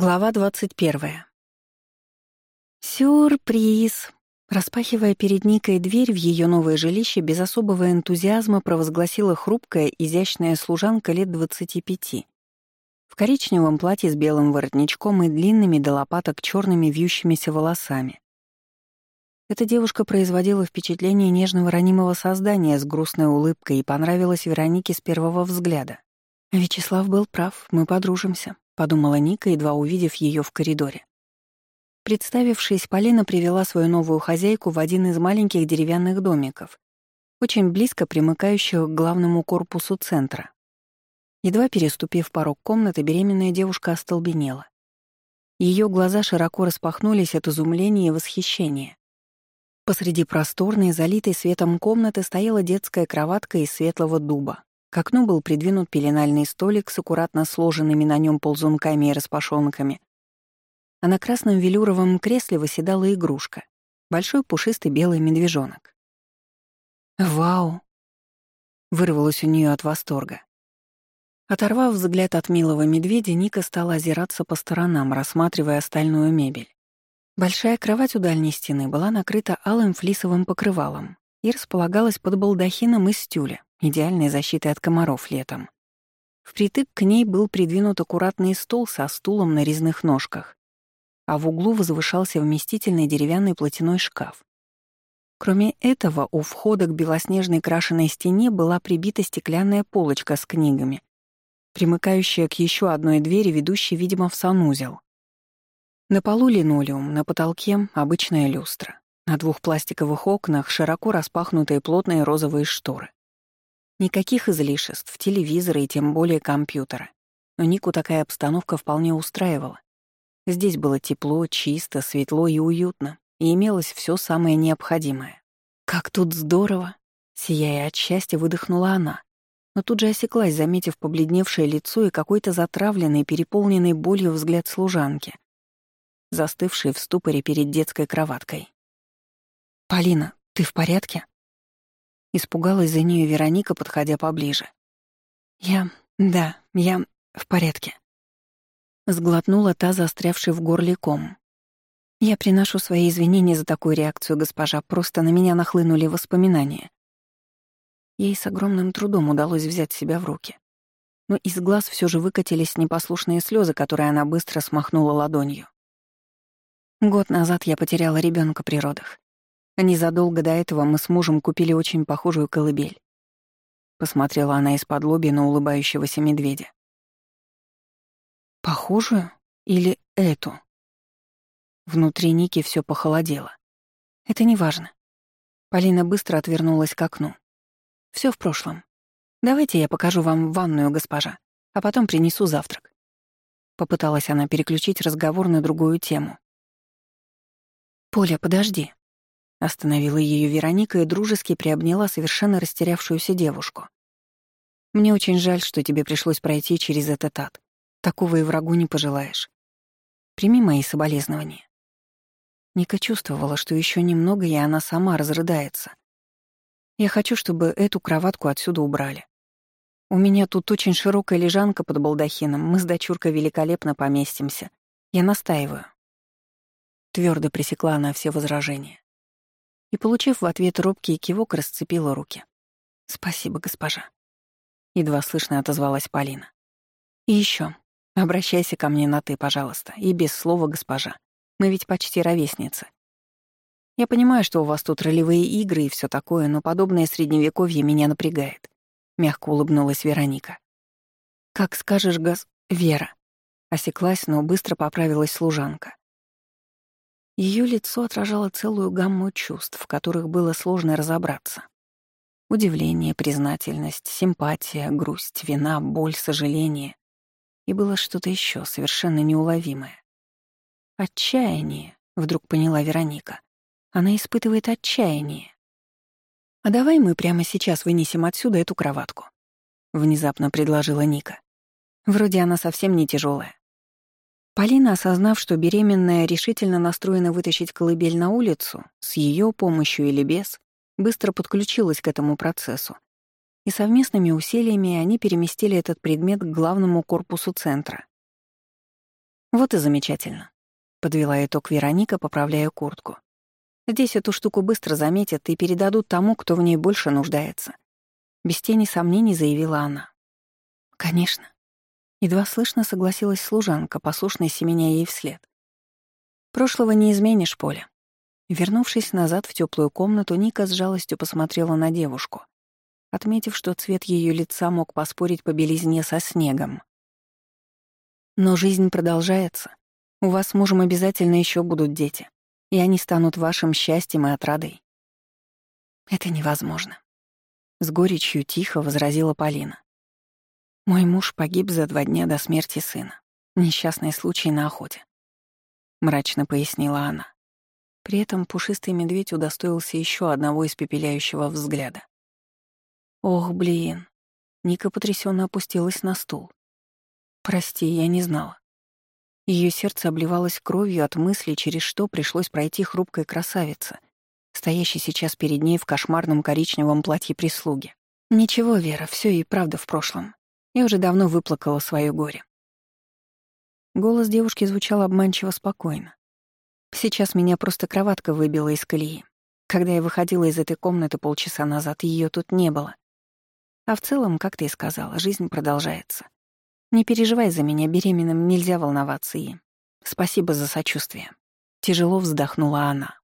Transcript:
Глава 21. Сюрприз! Распахивая перед Никой дверь в ее новое жилище, без особого энтузиазма провозгласила хрупкая, изящная служанка лет 25. В коричневом платье с белым воротничком и длинными до лопаток черными вьющимися волосами. Эта девушка производила впечатление нежного ранимого создания с грустной улыбкой и понравилась Веронике с первого взгляда. Вячеслав был прав, мы подружимся подумала Ника, едва увидев ее в коридоре. Представившись, Полина привела свою новую хозяйку в один из маленьких деревянных домиков, очень близко примыкающих к главному корпусу центра. Едва переступив порог комнаты, беременная девушка остолбенела. Ее глаза широко распахнулись от изумления и восхищения. Посреди просторной, залитой светом комнаты стояла детская кроватка из светлого дуба, к окну был придвинут пеленальный столик с аккуратно сложенными на нем ползунками и распашонками, а на красном велюровом кресле восседала игрушка — большой пушистый белый медвежонок. «Вау!» — вырвалось у нее от восторга. Оторвав взгляд от милого медведя, Ника стала озираться по сторонам, рассматривая остальную мебель. Большая кровать у дальней стены была накрыта алым флисовым покрывалом и располагалась под балдахином из тюля идеальной защитой от комаров летом. Впритык к ней был придвинут аккуратный стол со стулом на резных ножках, а в углу возвышался вместительный деревянный платяной шкаф. Кроме этого, у входа к белоснежной крашеной стене была прибита стеклянная полочка с книгами, примыкающая к еще одной двери, ведущей, видимо, в санузел. На полу линолеум, на потолке — обычная люстра. На двух пластиковых окнах широко распахнутые плотные розовые шторы. Никаких излишеств, телевизора и тем более компьютера. Но Нику такая обстановка вполне устраивала. Здесь было тепло, чисто, светло и уютно, и имелось все самое необходимое. «Как тут здорово!» Сияя от счастья, выдохнула она, но тут же осеклась, заметив побледневшее лицо и какой-то затравленный, переполненный болью взгляд служанки, застывший в ступоре перед детской кроваткой. «Полина, ты в порядке?» Испугалась за нее Вероника, подходя поближе. «Я... да, я в порядке». Сглотнула та, застрявший в горле ком. «Я приношу свои извинения за такую реакцию, госпожа, просто на меня нахлынули воспоминания». Ей с огромным трудом удалось взять себя в руки. Но из глаз все же выкатились непослушные слезы, которые она быстро смахнула ладонью. Год назад я потеряла ребенка при родах. Незадолго до этого мы с мужем купили очень похожую колыбель. Посмотрела она из-под лоби на улыбающегося медведя. Похожую или эту? Внутри Ники все похолодело. Это не важно. Полина быстро отвернулась к окну. Все в прошлом. Давайте я покажу вам ванную, госпожа, а потом принесу завтрак. Попыталась она переключить разговор на другую тему. «Поля, подожди», Остановила ее Вероника и дружески приобняла совершенно растерявшуюся девушку. «Мне очень жаль, что тебе пришлось пройти через этот ад. Такого и врагу не пожелаешь. Прими мои соболезнования». Ника чувствовала, что еще немного, и она сама разрыдается. «Я хочу, чтобы эту кроватку отсюда убрали. У меня тут очень широкая лежанка под балдахином, мы с дочуркой великолепно поместимся. Я настаиваю». Твердо пресекла она все возражения и, получив в ответ робкий кивок, расцепила руки. «Спасибо, госпожа», — едва слышно отозвалась Полина. «И еще, обращайся ко мне на «ты», пожалуйста, и без слова «госпожа». Мы ведь почти ровесницы. Я понимаю, что у вас тут ролевые игры и все такое, но подобное средневековье меня напрягает», — мягко улыбнулась Вероника. «Как скажешь, гос... Вера». Осеклась, но быстро поправилась служанка. Ее лицо отражало целую гамму чувств, в которых было сложно разобраться. Удивление, признательность, симпатия, грусть, вина, боль, сожаление. И было что-то еще совершенно неуловимое. Отчаяние, вдруг поняла Вероника. Она испытывает отчаяние. «А давай мы прямо сейчас вынесем отсюда эту кроватку», — внезапно предложила Ника. Вроде она совсем не тяжелая. Полина, осознав, что беременная решительно настроена вытащить колыбель на улицу, с ее помощью или без, быстро подключилась к этому процессу. И совместными усилиями они переместили этот предмет к главному корпусу центра. Вот и замечательно. Подвела итог Вероника, поправляя куртку. Здесь эту штуку быстро заметят и передадут тому, кто в ней больше нуждается. Без тени сомнений заявила она. Конечно. Едва слышно согласилась служанка, послушная семеня ей вслед. Прошлого не изменишь, Поля. Вернувшись назад в теплую комнату, Ника с жалостью посмотрела на девушку, отметив, что цвет ее лица мог поспорить по белизне со снегом. Но жизнь продолжается. У вас с мужем обязательно еще будут дети, и они станут вашим счастьем и отрадой. Это невозможно. С горечью тихо возразила Полина. Мой муж погиб за два дня до смерти сына. Несчастный случай на охоте. Мрачно пояснила она. При этом пушистый медведь удостоился еще одного испепеляющего взгляда. Ох, блин. Ника потрясенно опустилась на стул. Прости, я не знала. Ее сердце обливалось кровью от мысли, через что пришлось пройти хрупкой красавице, стоящей сейчас перед ней в кошмарном коричневом платье прислуги. Ничего, Вера, все и правда в прошлом. Я уже давно выплакала свое горе. Голос девушки звучал обманчиво спокойно. Сейчас меня просто кроватка выбила из колеи. Когда я выходила из этой комнаты полчаса назад, ее тут не было. А в целом, как ты и сказала, жизнь продолжается. Не переживай за меня, беременным нельзя волноваться и... Спасибо за сочувствие. Тяжело вздохнула она.